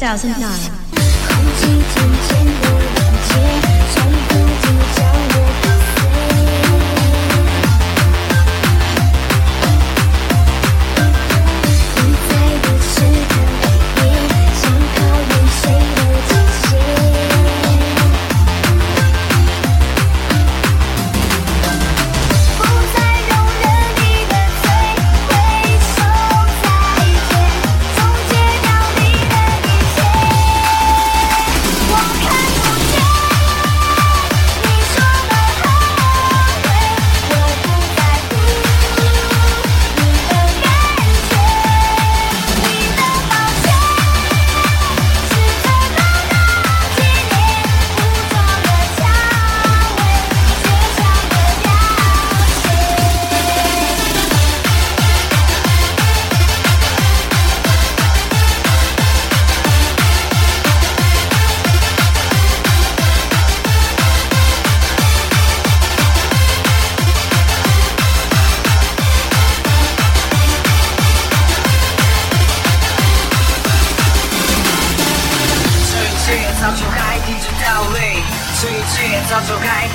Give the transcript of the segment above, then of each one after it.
Chào.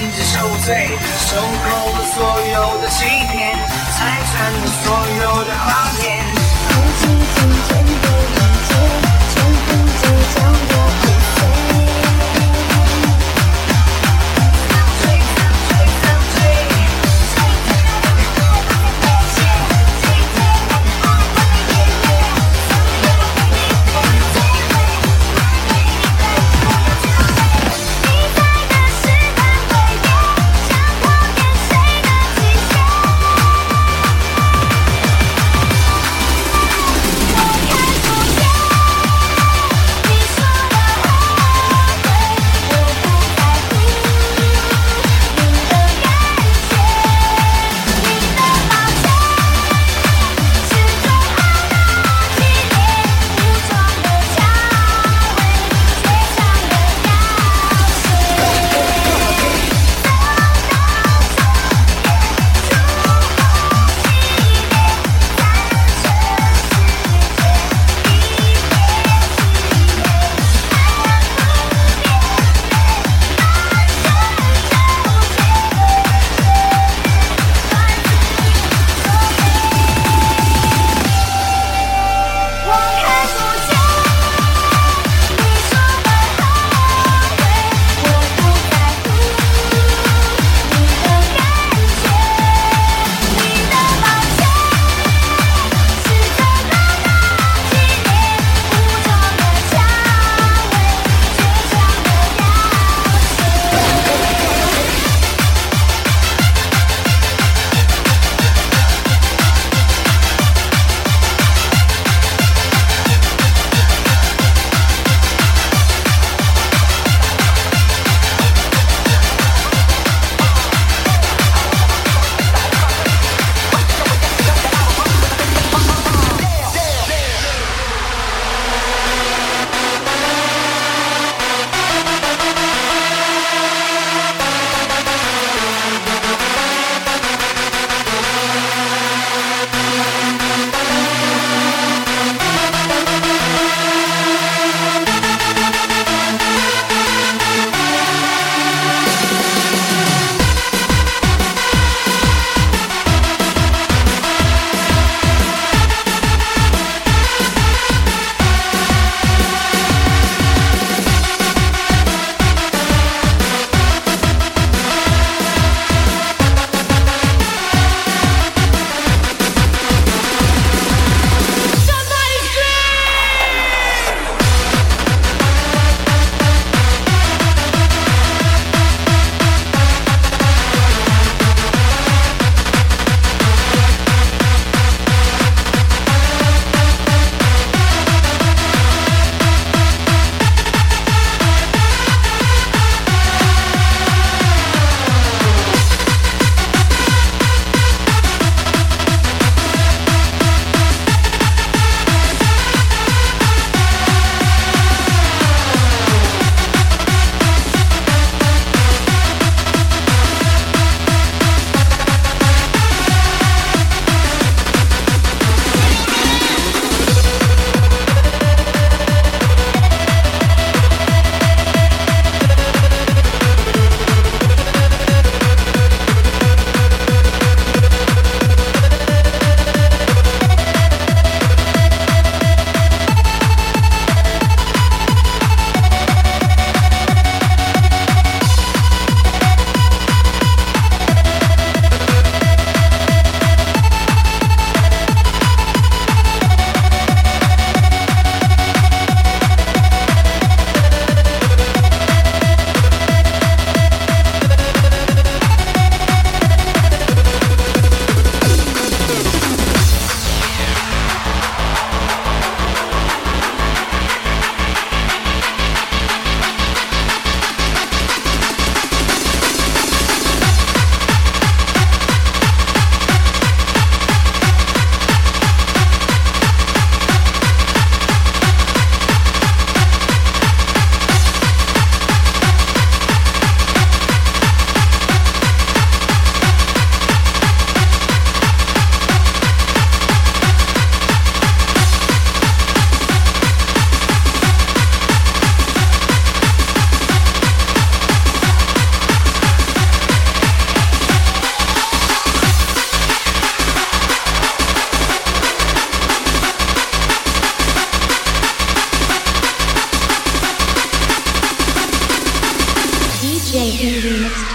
并肩受罪受够了所有的欺骗拆穿了所有的谎言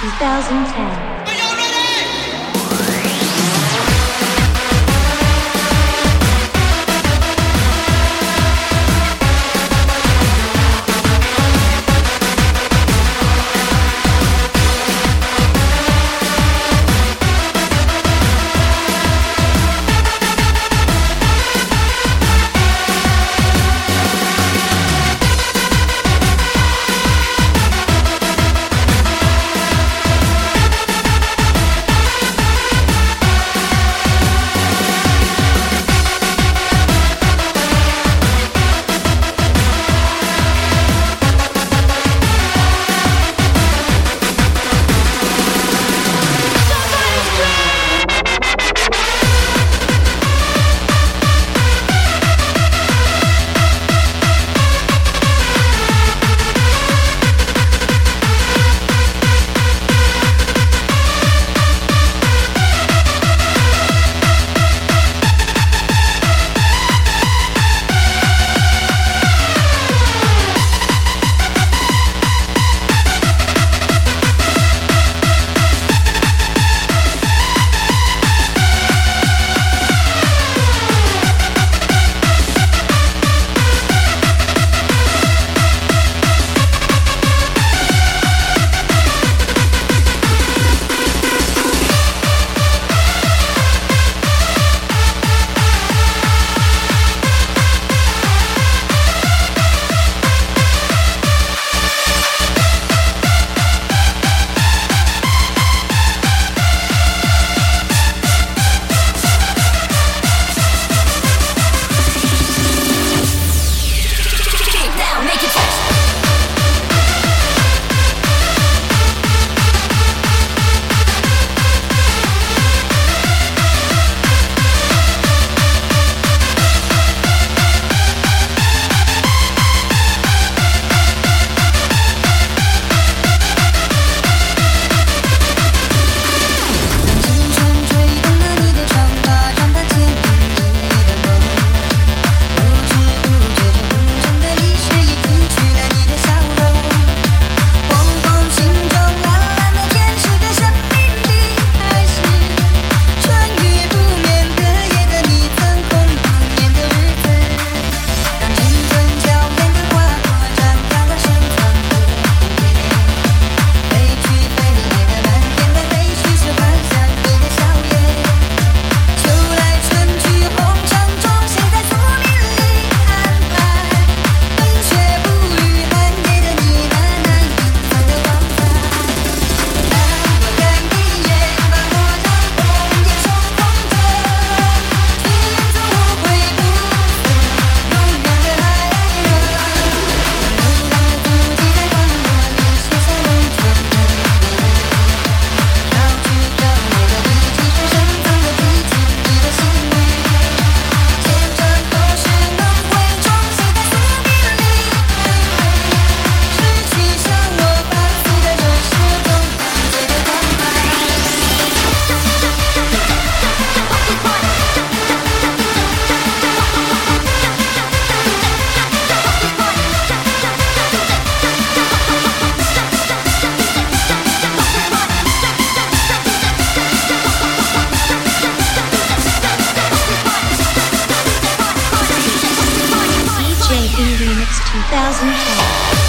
2010. E Remix 2012.